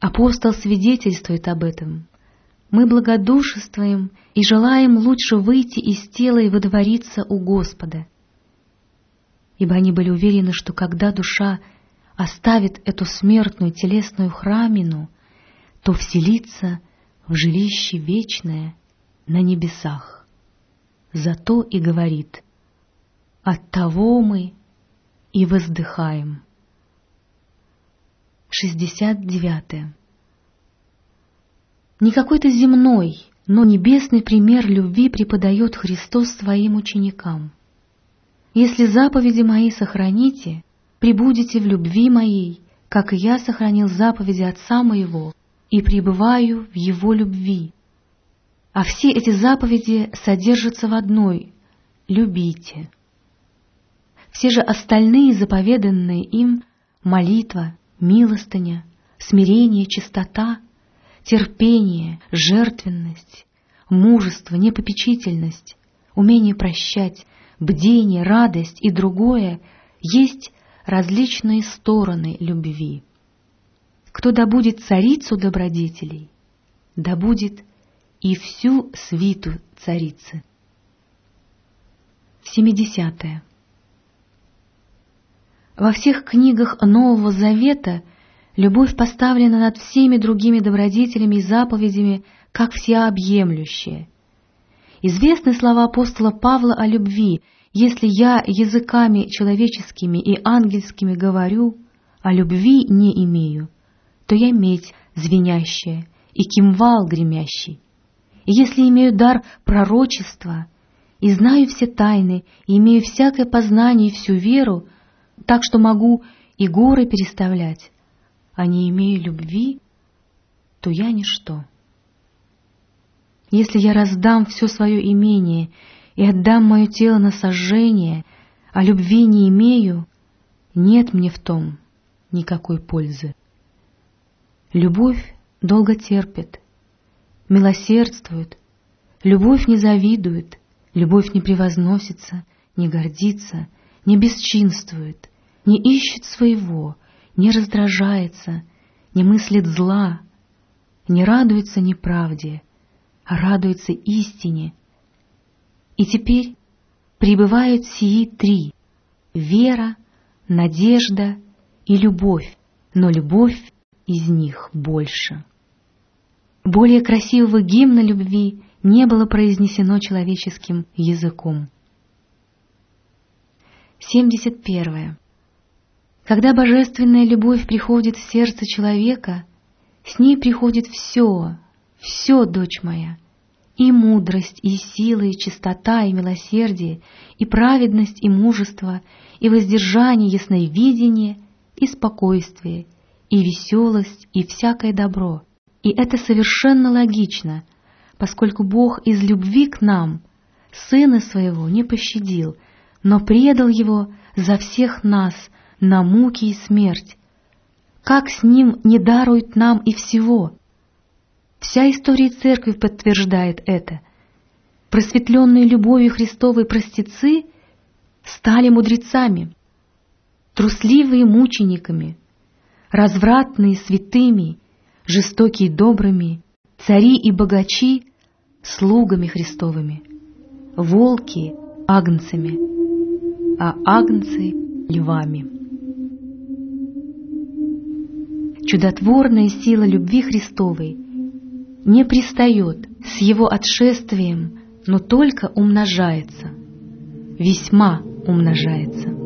Апостол свидетельствует об этом. Мы благодушествуем и желаем лучше выйти из тела и водвориться у Господа. Ибо они были уверены, что когда душа оставит эту смертную телесную храмину, то вселится в жилище вечное на небесах. Зато и говорит, от того мы и воздыхаем. 69. Не какой-то земной, но небесный пример любви преподает Христос своим ученикам. «Если заповеди мои сохраните, прибудете в любви моей, как и я сохранил заповеди Отца моего, и пребываю в Его любви. А все эти заповеди содержатся в одной — любите. Все же остальные заповеданные им — молитва, милостыня, смирение, чистота, терпение, жертвенность, мужество, непопечительность, умение прощать, бдение, радость и другое есть различные стороны любви. Кто добудет царицу добродетелей, добудет и всю свиту царицы. Семидесятое. Во всех книгах Нового Завета любовь поставлена над всеми другими добродетелями и заповедями как всеобъемлющая. Известны слова апостола Павла о любви «Если я языками человеческими и ангельскими говорю, а любви не имею, то я медь звенящая и кимвал гремящий. И если имею дар пророчества, и знаю все тайны, и имею всякое познание и всю веру, так что могу и горы переставлять, а не имею любви, то я ничто. Если я раздам все свое имение и отдам мое тело на сожжение, а любви не имею, нет мне в том никакой пользы. Любовь долго терпит, милосердствует, любовь не завидует, любовь не превозносится, не гордится, не бесчинствует, не ищет своего, не раздражается, не мыслит зла, не радуется неправде, а радуется истине. И теперь пребывают сии три — вера, надежда и любовь, но любовь из них больше. Более красивого гимна любви не было произнесено человеческим языком. 71. Когда божественная любовь приходит в сердце человека, с ней приходит все, все, дочь моя, и мудрость, и сила, и чистота, и милосердие, и праведность, и мужество, и воздержание, ясновидение, и спокойствие, и веселость, и всякое добро. И это совершенно логично, поскольку Бог из любви к нам Сына Своего не пощадил, но предал Его за всех нас – на муки и смерть. Как с ним не дарует нам и всего? Вся история церкви подтверждает это. Просветленные любовью Христовой простецы стали мудрецами, трусливые мучениками, развратные святыми, жестокие добрыми, цари и богачи слугами Христовыми, волки агнцами, а агнцы львами чудотворная сила любви Христовой не пристает с Его отшествием, но только умножается, весьма умножается.